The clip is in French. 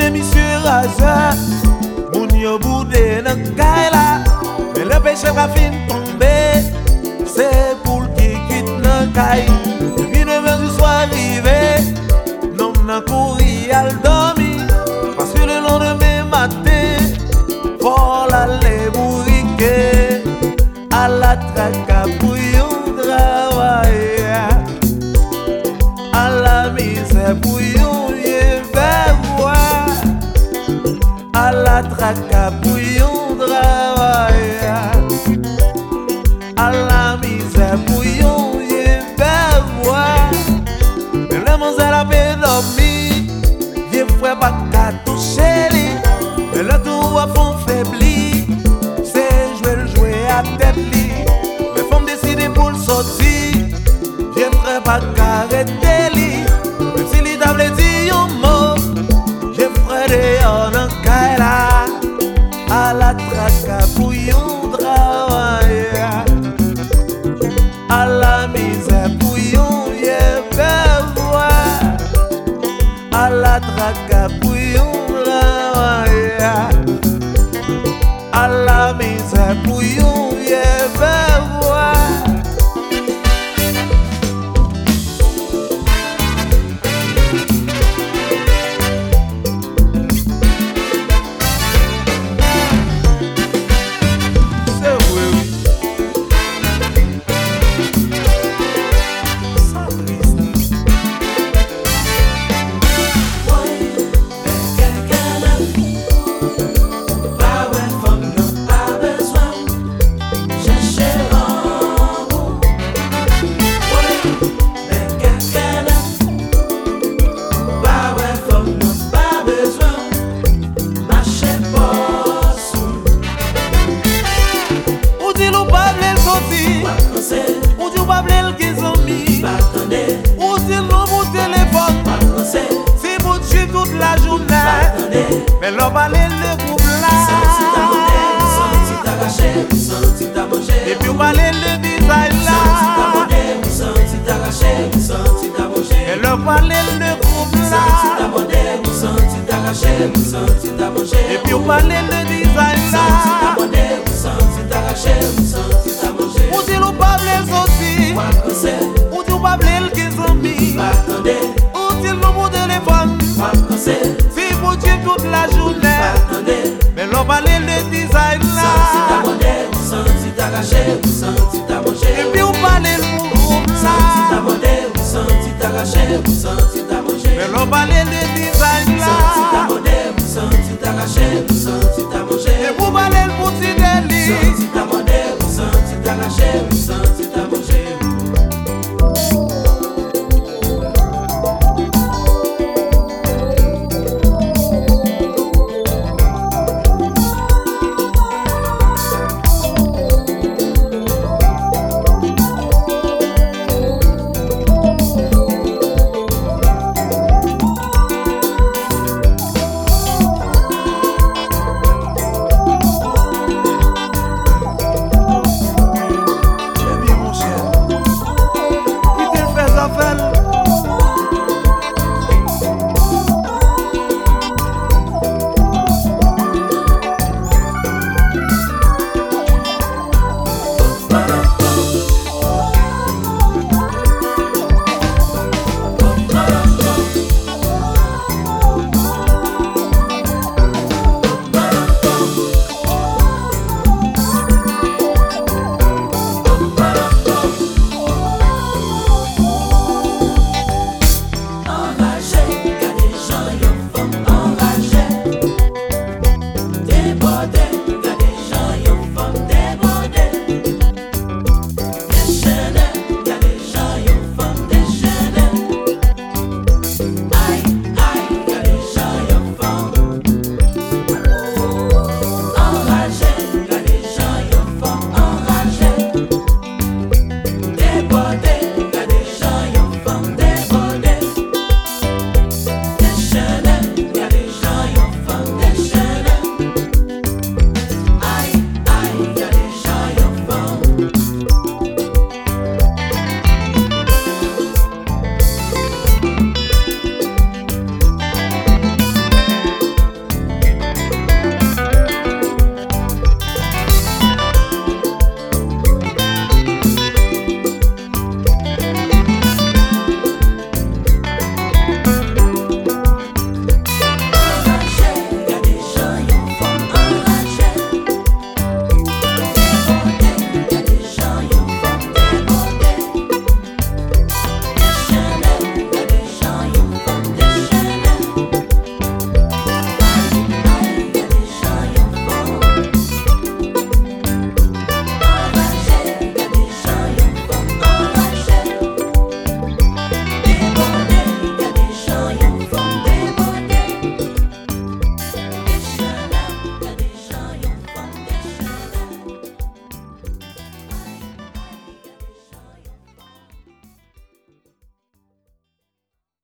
de misye raze Moun yo boude nan kay la Men le peche ka fin tombe Se pou l ki kit nan kay Depi neven du swa rive Non nan kouri al domi Paske le londeme matin Vol ale bourike A la traka pou yon travaye A la mise pou yon pou A la traka pou yon travaye A la mise pou yon Lè lò balè lè koub la. Santi ta kote, santi ta kache Santi ta manje E pi ou balè lè bizay la. Santi ta kote, santi ta kache Santi ta manje E lò balè lè koub la. Santi ta kote, santi ta kache Santi ta manje E pi ou balè lè bizay la. Santi ta kote, santi ta kache Santi ta manje Ou di lou pa vle soti Wak kose Si pou tue tout la jounen Men lop ale le dizay la Ou santi ta kone, ou santi ta kache, ou santi